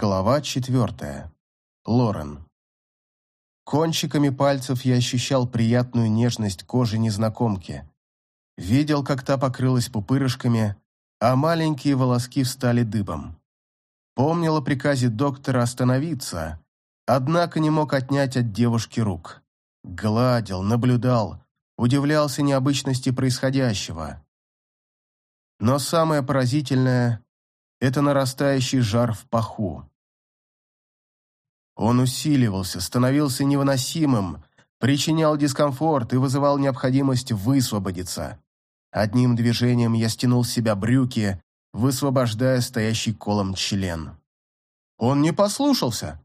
Глава четвертая. Лорен. Кончиками пальцев я ощущал приятную нежность кожи незнакомки. Видел, как та покрылась пупырышками, а маленькие волоски встали дыбом. Помнил о приказе доктора остановиться, однако не мог отнять от девушки рук. Гладил, наблюдал, удивлялся необычности происходящего. Но самое поразительное – это нарастающий жар в паху. Он усиливался, становился невыносимым, причинял дискомфорт и вызывал необходимость высвободиться. Одним движением я стянул с себя брюки, высвобождая стоящий колом член. «Он не послушался!»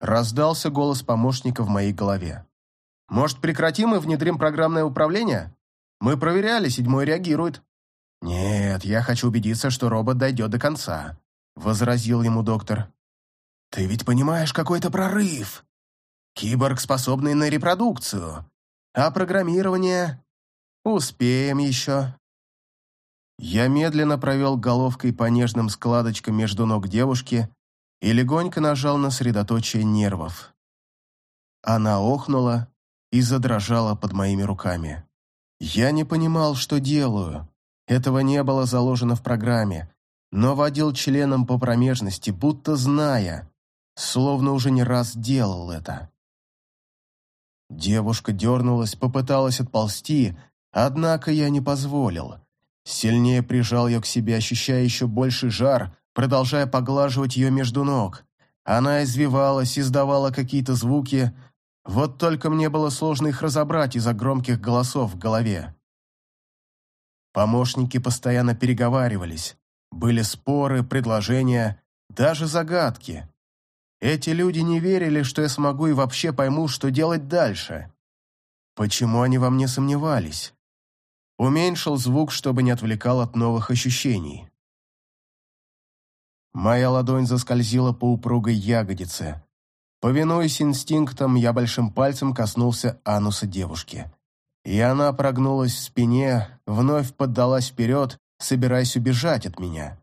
Раздался голос помощника в моей голове. «Может, прекратим и внедрим программное управление? Мы проверяли, седьмой реагирует». «Нет, я хочу убедиться, что робот дойдет до конца», — возразил ему доктор. «Ты ведь понимаешь, какой это прорыв! Киборг, способный на репродукцию, а программирование... Успеем еще». Я медленно провел головкой по нежным складочкам между ног девушки и легонько нажал на средоточие нервов. Она охнула и задрожала под моими руками. Я не понимал, что делаю. Этого не было заложено в программе, но водил членом по промежности, будто зная, словно уже не раз делал это. Девушка дернулась, попыталась отползти, однако я не позволил. Сильнее прижал ее к себе, ощущая еще больший жар, продолжая поглаживать ее между ног. Она извивалась, издавала какие-то звуки, вот только мне было сложно их разобрать из-за громких голосов в голове. Помощники постоянно переговаривались. Были споры, предложения, даже загадки. Эти люди не верили, что я смогу и вообще пойму, что делать дальше. Почему они во мне сомневались? Уменьшил звук, чтобы не отвлекал от новых ощущений. Моя ладонь заскользила по упругой ягодице. Повинуясь инстинктам, я большим пальцем коснулся ануса девушки и она прогнулась в спине, вновь поддалась вперед, собираясь убежать от меня.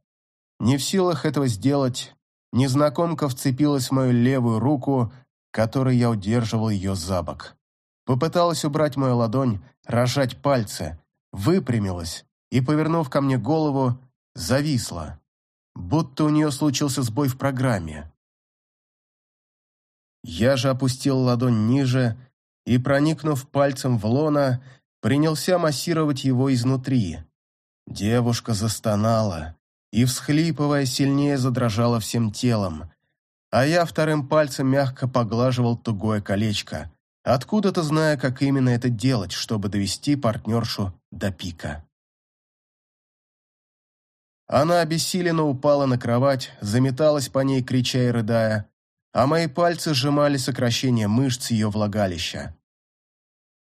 Не в силах этого сделать, незнакомка вцепилась в мою левую руку, которой я удерживал ее за бок. Попыталась убрать мою ладонь, рожать пальцы, выпрямилась и, повернув ко мне голову, зависла, будто у нее случился сбой в программе. Я же опустил ладонь ниже и, проникнув пальцем в лона, принялся массировать его изнутри. Девушка застонала и, всхлипывая, сильнее задрожала всем телом, а я вторым пальцем мягко поглаживал тугое колечко, откуда-то зная, как именно это делать, чтобы довести партнершу до пика. Она обессиленно упала на кровать, заметалась по ней, крича и рыдая, а мои пальцы сжимали сокращение мышц ее влагалища.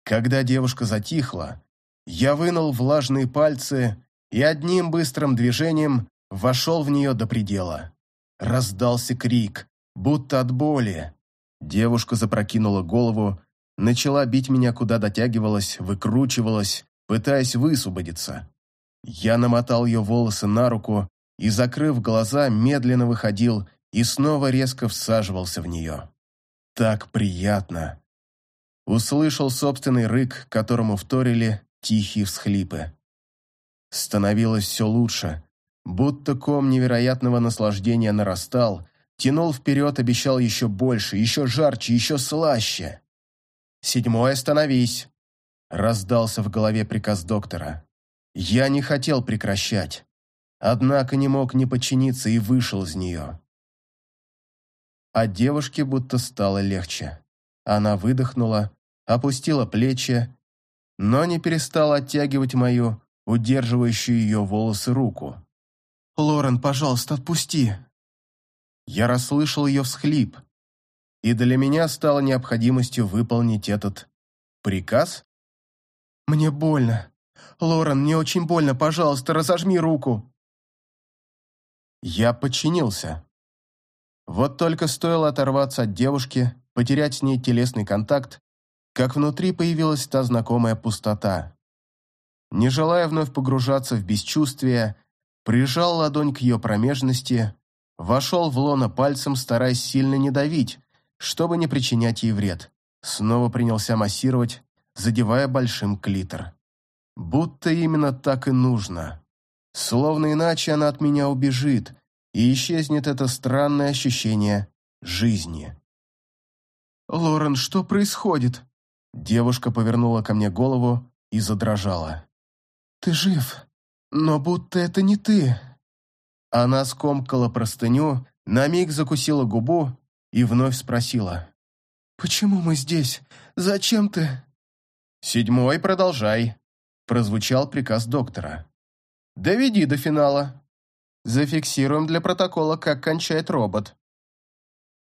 Когда девушка затихла, я вынул влажные пальцы и одним быстрым движением вошел в нее до предела. Раздался крик, будто от боли. Девушка запрокинула голову, начала бить меня, куда дотягивалась, выкручивалась, пытаясь высвободиться. Я намотал ее волосы на руку и, закрыв глаза, медленно выходил и снова резко всаживался в нее. Так приятно. Услышал собственный рык, которому вторили тихие всхлипы. Становилось все лучше, будто ком невероятного наслаждения нарастал, тянул вперед, обещал еще больше, еще жарче, еще слаще. «Седьмой, остановись!» — раздался в голове приказ доктора. Я не хотел прекращать, однако не мог не подчиниться и вышел из нее а девушке будто стало легче. Она выдохнула, опустила плечи, но не перестала оттягивать мою, удерживающую ее волосы руку. «Лорен, пожалуйста, отпусти!» Я расслышал ее всхлип, и для меня стало необходимостью выполнить этот приказ. «Мне больно. Лорен, мне очень больно. Пожалуйста, разожми руку!» Я подчинился. Вот только стоило оторваться от девушки, потерять с ней телесный контакт, как внутри появилась та знакомая пустота. Не желая вновь погружаться в бесчувствие, прижал ладонь к ее промежности вошел в лоно пальцем, стараясь сильно не давить, чтобы не причинять ей вред. Снова принялся массировать, задевая большим клитор. Будто именно так и нужно. Словно иначе она от меня убежит, и исчезнет это странное ощущение жизни. «Лорен, что происходит?» Девушка повернула ко мне голову и задрожала. «Ты жив, но будто это не ты». Она скомкала простыню, на миг закусила губу и вновь спросила. «Почему мы здесь? Зачем ты?» «Седьмой, продолжай», – прозвучал приказ доктора. «Доведи до финала. Зафиксируем для протокола, как кончает робот».